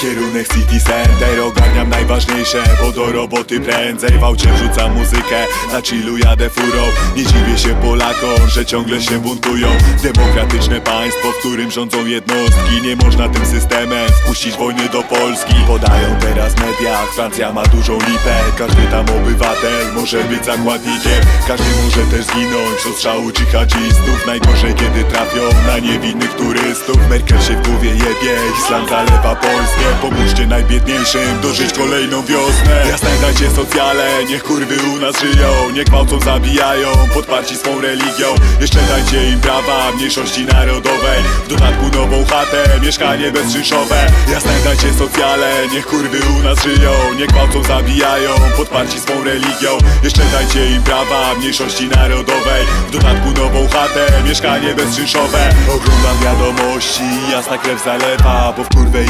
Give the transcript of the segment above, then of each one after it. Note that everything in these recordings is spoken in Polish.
Kierunek City Center. Ogarniam najważniejsze, bo do roboty prędzej. W aucie wrzucam muzykę, na chillu jadę furą. Nie dziwię się Polakom, że ciągle się buntują. Demokratyczne państwo, w którym rządzą jednostki. Nie można tym systemem wpuścić wojny do Polski. Podają teraz w mediach, Francja ma dużą lipę. Każdy tam obywatel może być zakładnikiem. Każdy może też zginąć od strzału dżihadzistów Najgorzej kiedy trafią na niewinnych turystów. Merkel się w głowie jebie, islam zalewa Polskę Pomóżcie najbiedniejszym dożyć kolejną wiosnę. Jasne dajcie socjale, niech kurwy u nas żyją. Nie gwałcą, zabijają, podparci swą religią. Jeszcze dajcie im prawa mniejszości narodowej. W dodatku nową chatę, mieszkanie bezczyszowe Jasne dajcie socjale, niech kurwy u nas żyją. Nie gwałcą, zabijają, podparci swą religią. Jeszcze dajcie im prawa mniejszości narodowej. W dodatku nową chatę, mieszkanie bezczyszowe Oglądam wiadomości, jasna krew zalewa Bo w kurwę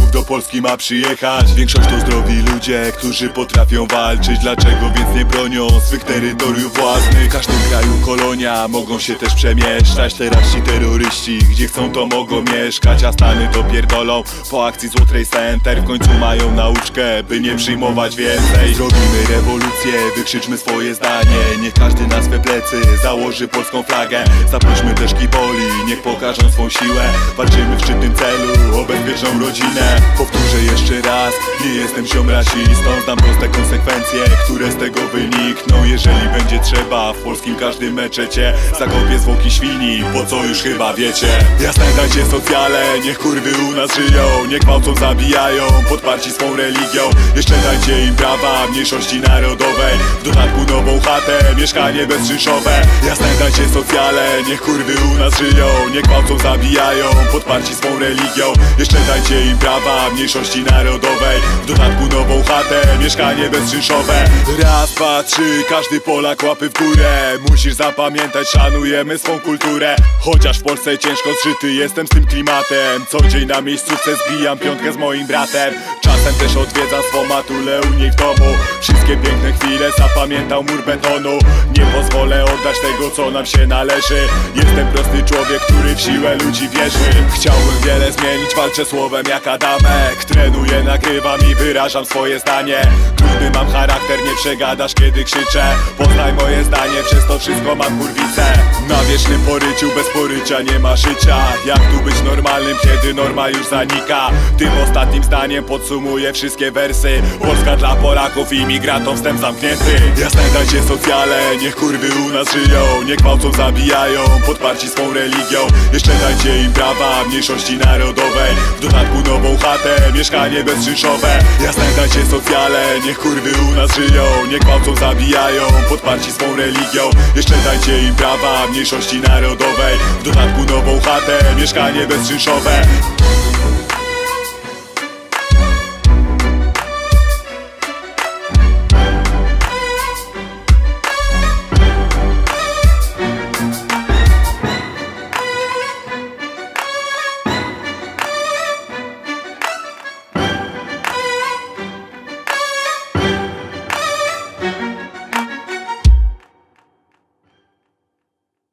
do Polski ma przyjechać. Większość to zdrowi ludzie, którzy potrafią walczyć. Dlaczego więc nie bronią swych terytoriów własnych? W każdym kraju kolonia, mogą się też przemieszczać. Teraz ci terroryści, gdzie chcą to mogą mieszkać. A Stany to pierdolą. Po akcji Złotrej Center W końcu mają nauczkę, by nie przyjmować więcej. Zrobimy rewolucję, wykrzyczmy swoje zdanie. Niech każdy na swe plecy założy polską flagę. Zaprośmy też kiboli, niech pokażą swą siłę. Walczymy w szczytnym celu, o bezpieczną rodzinę Powtórzę jeszcze raz, nie jestem ziom rasistą Znam proste konsekwencje, które z tego wynikną. Jeżeli będzie trzeba, w polskim każdym meczecie Zakopię zwłoki świni, po co już chyba wiecie. Jasne dajcie socjale, niech kurwy u nas żyją Nie gwałcą, zabijają, podparci swą religią. Jeszcze dajcie im prawa mniejszości narodowej W dodatku nową chatę, mieszkanie bezczyszowe Jasne dajcie socjale, niech kurwy u nas żyją Nie gwałcą, zabijają, podparci swą religią. Jeszcze dajcie im prawa mniejszości narodowej. W dodatku nową chatę, mieszkanie bezczyszowe Raz, dwa, trzy, każdy Polak łapy w górę. Musisz zapamiętać, szanujemy swą kulturę. Chociaż w Polsce ciężko zżyty jestem z tym klimatem. Co dzień na miejscówce zbijam piątkę z moim bratem Czasem też odwiedzam swą matulę u niej w domu Wszystkie piękne chwile zapamiętał mur betonu. Nie pozwolę oddać tego co nam się należy. Jestem prosty człowiek, który w siłę ludzi wierzy. Chciałbym wiele zmienić, walczę słowem jak Adamek. Trenuję, nagrywam i wyrażam swoje zdanie. Trudny mam charakter, nie przegadasz kiedy krzyczę. Poznaj moje zdanie, przez to wszystko mam kurwicę. Na wiecznym poryciu, bez porycia nie ma życia. Jak tu być normalnym, kiedy norma już zanika? Tym ostatnim zdaniem podsumuję wszystkie wersy. Polska dla Polaków, imigrantom wstęp zamknięty. Jasne dajcie socjale, niech kurwy u nas żyją. Nie gwałcą, zabijają, podparci swą religią. Jeszcze dajcie im prawa mniejszości narodowej. W dodatku nową chatę, mieszkanie bezczyszowe Jasne dajcie socjale, niech kurwy u nas żyją. Nie gwałcą, zabijają, podparci swą religią. Jeszcze dajcie im prawa mniejszości narodowej. W dodatku nową chatę, mieszkanie bezczyszowe